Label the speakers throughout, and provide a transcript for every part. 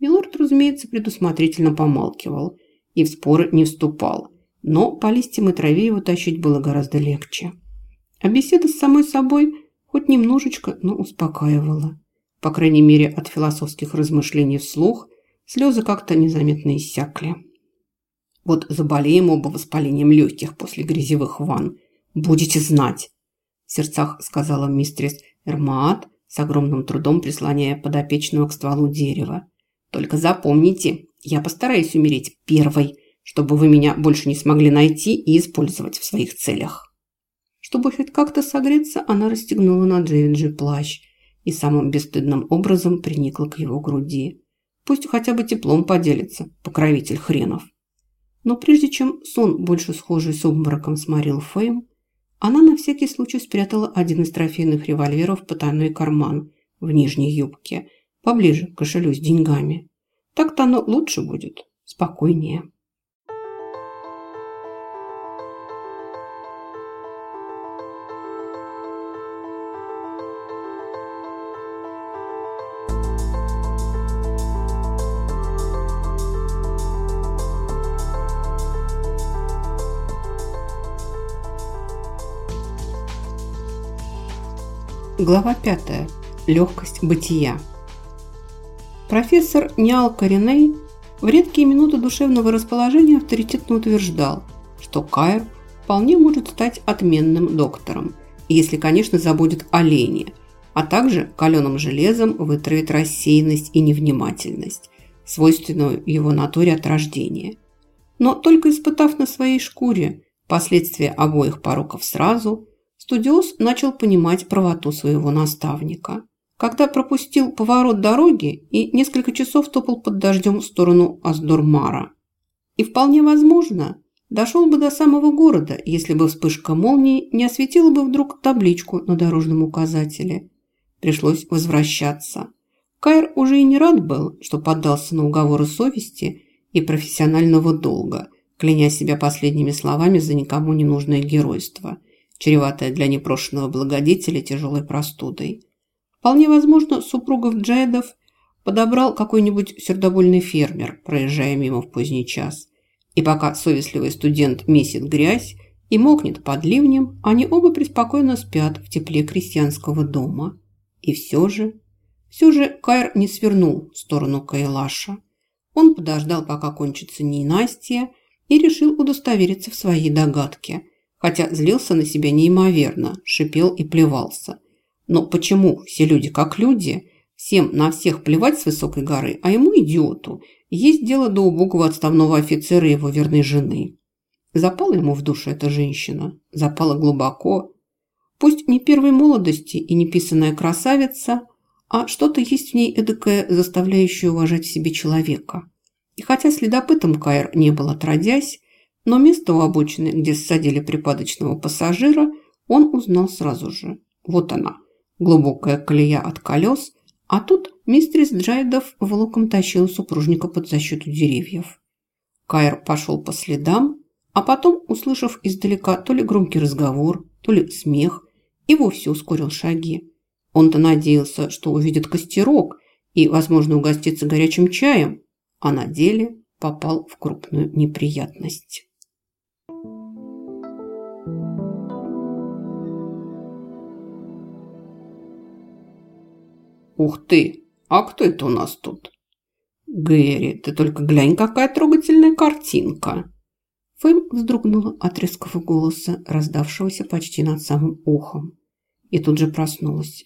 Speaker 1: Милорд, разумеется, предусмотрительно помалкивал и в споры не вступал, но по листьям и траве его тащить было гораздо легче. А беседа с самой собой хоть немножечко, но успокаивала. По крайней мере, от философских размышлений вслух слезы как-то незаметно иссякли. Вот заболеем оба воспалением легких после грязевых ванн. Будете знать, в сердцах сказала мистрис Эрмаат, с огромным трудом прислоняя подопечного к стволу дерева. Только запомните, я постараюсь умереть первой, чтобы вы меня больше не смогли найти и использовать в своих целях. Чтобы хоть как-то согреться, она расстегнула на Джейвинджи плащ и самым бесстыдным образом приникла к его груди. Пусть хотя бы теплом поделится, покровитель хренов. Но прежде чем сон, больше схожий с обмороком, сморил Фейм, она на всякий случай спрятала один из трофейных револьверов в потайной карман в нижней юбке, поближе к кошелю с деньгами. Так-то оно лучше будет, спокойнее. Глава 5. Легкость бытия. Профессор Ниал Кореней в редкие минуты душевного расположения авторитетно утверждал, что Кайр вполне может стать отменным доктором, если, конечно, забудет о лени, а также каленым железом вытравит рассеянность и невнимательность, свойственную его натуре от рождения. Но только испытав на своей шкуре последствия обоих пороков сразу – Студиос начал понимать правоту своего наставника. Когда пропустил поворот дороги и несколько часов топал под дождем в сторону Аздурмара. И вполне возможно, дошел бы до самого города, если бы вспышка молнии не осветила бы вдруг табличку на дорожном указателе. Пришлось возвращаться. Кайр уже и не рад был, что поддался на уговоры совести и профессионального долга, кляня себя последними словами за никому не нужное геройство – чреватая для непрошенного благодетеля тяжелой простудой. Вполне возможно, супругов Джайдов подобрал какой-нибудь сердобольный фермер, проезжая мимо в поздний час. И пока совестливый студент месит грязь и мокнет под ливнем, они оба преспокойно спят в тепле крестьянского дома. И все же, все же Кайр не свернул в сторону Кайлаша. Он подождал, пока кончится ненастье, и решил удостовериться в своей догадке – хотя злился на себя неимоверно, шипел и плевался. Но почему все люди как люди? Всем на всех плевать с высокой горы, а ему, идиоту, есть дело до убогого отставного офицера и его верной жены. Запала ему в душу эта женщина, запала глубоко. Пусть не первой молодости и не писаная красавица, а что-то есть в ней эдакое, заставляющее уважать в себе человека. И хотя следопытом Кайр не был отродясь, но место у обочины, где ссадили припадочного пассажира, он узнал сразу же. Вот она, глубокая колея от колес, а тут мистерис Джайдов волоком тащил супружника под защиту деревьев. Кайр пошел по следам, а потом, услышав издалека то ли громкий разговор, то ли смех, и вовсе ускорил шаги. Он-то надеялся, что увидит костерок и, возможно, угостится горячим чаем, а на деле попал в крупную неприятность. «Ух ты! А кто это у нас тут?» «Гэри, ты только глянь, какая трогательная картинка!» Фэм вздрогнула от резкого голоса, раздавшегося почти над самым ухом, и тут же проснулась.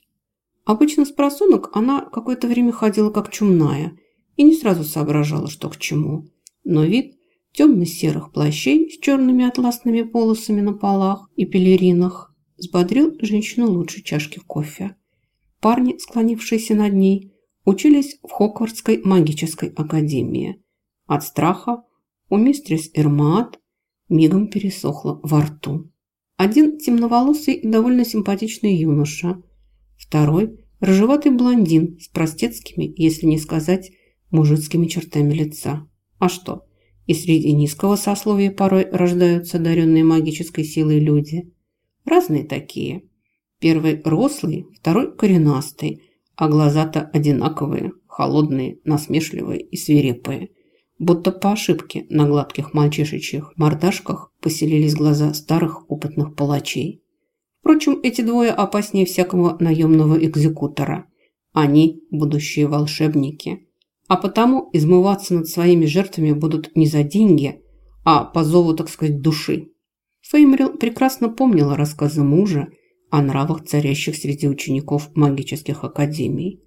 Speaker 1: Обычно с просунок она какое-то время ходила как чумная и не сразу соображала, что к чему. Но вид темно-серых плащей с черными атласными полосами на полах и пелеринах взбодрил женщину лучше чашки кофе. Парни, склонившиеся над ней, учились в Хоквардской магической академии. От страха у мистрис Эрмаат мигом пересохло во рту. Один темноволосый и довольно симпатичный юноша, второй – рыжеватый блондин с простецкими, если не сказать, мужицкими чертами лица. А что? И среди низкого сословия порой рождаются одаренные магической силой люди. Разные такие – Первый рослый, второй коренастый, а глаза-то одинаковые, холодные, насмешливые и свирепые. Будто по ошибке на гладких мальчишечьих мордашках поселились глаза старых опытных палачей. Впрочем, эти двое опаснее всякого наемного экзекутора. Они – будущие волшебники. А потому измываться над своими жертвами будут не за деньги, а по зову, так сказать, души. Феймрил прекрасно помнила рассказы мужа о нравах, царящих среди учеников магических академий.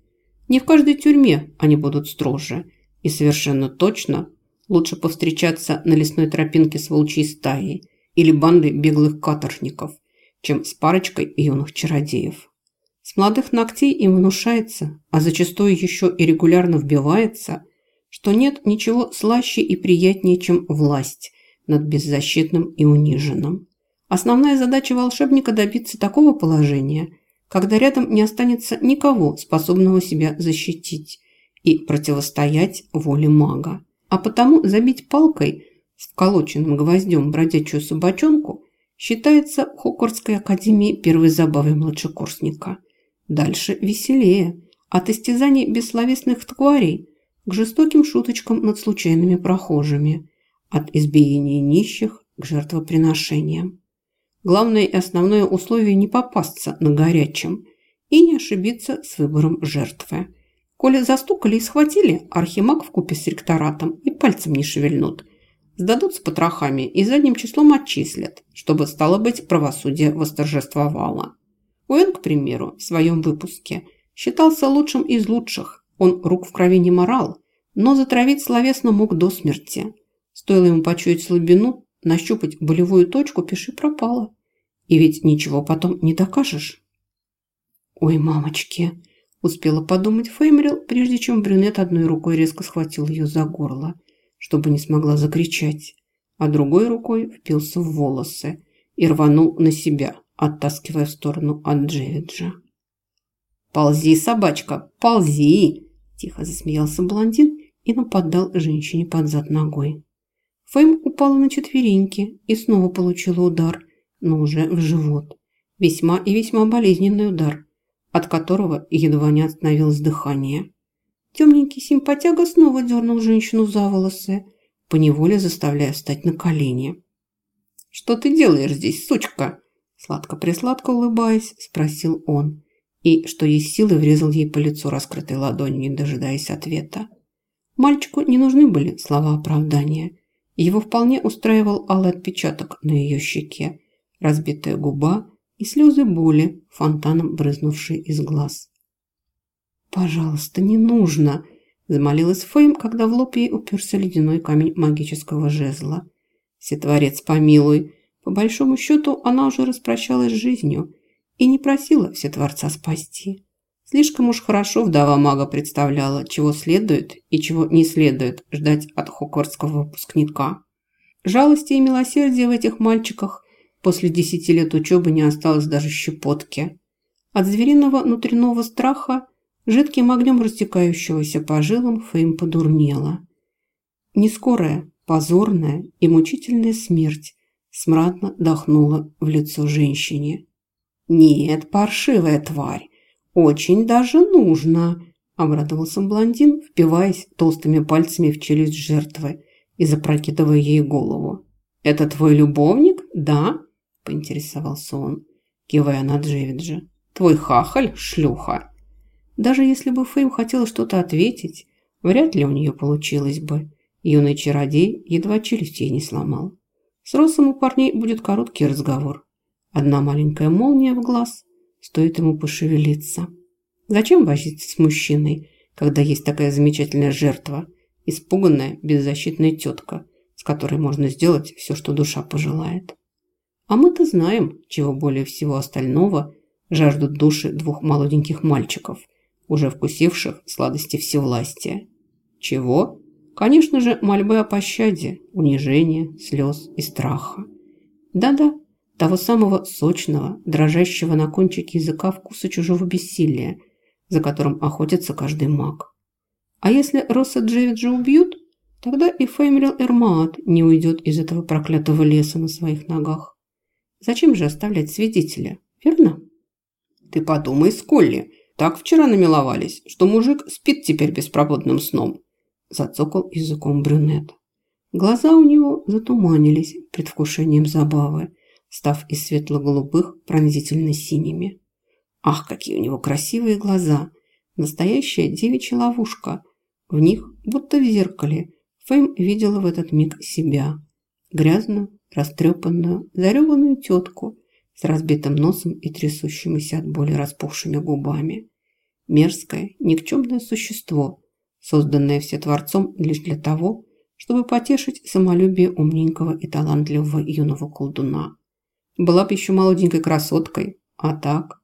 Speaker 1: Не в каждой тюрьме они будут строже, и совершенно точно лучше повстречаться на лесной тропинке с волчьей стаей или бандой беглых каторжников, чем с парочкой юных чародеев. С молодых ногтей им внушается, а зачастую еще и регулярно вбивается, что нет ничего слаще и приятнее, чем власть над беззащитным и униженным. Основная задача волшебника добиться такого положения, когда рядом не останется никого, способного себя защитить и противостоять воле мага. А потому забить палкой с вколоченным гвоздем бродячую собачонку считается в Хоквартской академии первой забавой младшекурсника. Дальше веселее. От истязаний бессловесных тварей к жестоким шуточкам над случайными прохожими. От избиения нищих к жертвоприношениям. Главное и основное условие не попасться на горячем и не ошибиться с выбором жертвы. Коли застукали и схватили, архимаг в купе с ректоратом и пальцем не шевельнут. Сдадут с потрохами и задним числом отчислят, чтобы, стало быть, правосудие восторжествовало. Уэн, к примеру, в своем выпуске считался лучшим из лучших. Он рук в крови не морал, но затравить словесно мог до смерти. Стоило ему почуять слабину, нащупать болевую точку, пиши пропало. И ведь ничего потом не докажешь. «Ой, мамочки!» – успела подумать Феймрил, прежде чем брюнет одной рукой резко схватил ее за горло, чтобы не смогла закричать, а другой рукой впился в волосы и рванул на себя, оттаскивая в сторону от Джевиджа. «Ползи, собачка, ползи!» – тихо засмеялся блондин и нападал женщине под зад ногой. Фэм упала на четвереньки и снова получила удар, но уже в живот. Весьма и весьма болезненный удар, от которого едва не остановилось дыхание. Темненький симпатяга снова дернул женщину за волосы, поневоле заставляя встать на колени. «Что ты делаешь здесь, сучка?» Сладко-присладко улыбаясь, спросил он. И, что есть силы, врезал ей по лицу раскрытой ладонью, не дожидаясь ответа. Мальчику не нужны были слова оправдания – его вполне устраивал алый отпечаток на ее щеке, разбитая губа и слезы боли, фонтаном брызнувшие из глаз. «Пожалуйста, не нужно!» – замолилась Фейм, когда в лоб ей уперся ледяной камень магического жезла. «Сетворец, помилуй!» По большому счету, она уже распрощалась с жизнью и не просила Всетворца спасти. Слишком уж хорошо вдова мага представляла, чего следует и чего не следует ждать от хоквартского выпускника. Жалости и милосердия в этих мальчиках после десяти лет учебы не осталось даже щепотки. От звериного внутреннего страха, жидким огнем растекающегося по жилам, Фейм подурнела. Нескорая, позорная и мучительная смерть смрадно дохнула в лицо женщине. «Нет, паршивая тварь, «Очень даже нужно», – обрадовался блондин, впиваясь толстыми пальцами в челюсть жертвы и запрокидывая ей голову. «Это твой любовник, да?» – поинтересовался он, кивая на Джевиджа. «Твой хахаль, шлюха!» Даже если бы Фейм хотела что-то ответить, вряд ли у нее получилось бы. Юный чародей едва челюстей не сломал. С Росом у парней будет короткий разговор. Одна маленькая молния в глаз – стоит ему пошевелиться. Зачем возиться с мужчиной, когда есть такая замечательная жертва, испуганная, беззащитная тетка, с которой можно сделать все, что душа пожелает? А мы-то знаем, чего более всего остального жаждут души двух молоденьких мальчиков, уже вкусивших сладости всевластия. Чего? Конечно же, мольбы о пощаде, унижения, слез и страха. Да-да, того самого сочного, дрожащего на кончике языка вкуса чужого бессилия, за которым охотится каждый маг. А если Росса Джевиджа убьют, тогда и Феймрил Эрмаат не уйдет из этого проклятого леса на своих ногах. Зачем же оставлять свидетеля, верно? Ты подумай, Сколли, так вчера намиловались, что мужик спит теперь беспробудным сном», – зацокал языком брюнет. Глаза у него затуманились предвкушением забавы, став из светло-голубых пронзительно синими. Ах, какие у него красивые глаза! Настоящая девичья ловушка. В них, будто в зеркале, Фейм видела в этот миг себя. Грязную, растрепанную, зареванную тетку с разбитым носом и трясущимися от боли распухшими губами. Мерзкое, никчемное существо, созданное Всетворцом лишь для того, чтобы потешить самолюбие умненького и талантливого юного колдуна. Была бы еще молоденькой красоткой, а так...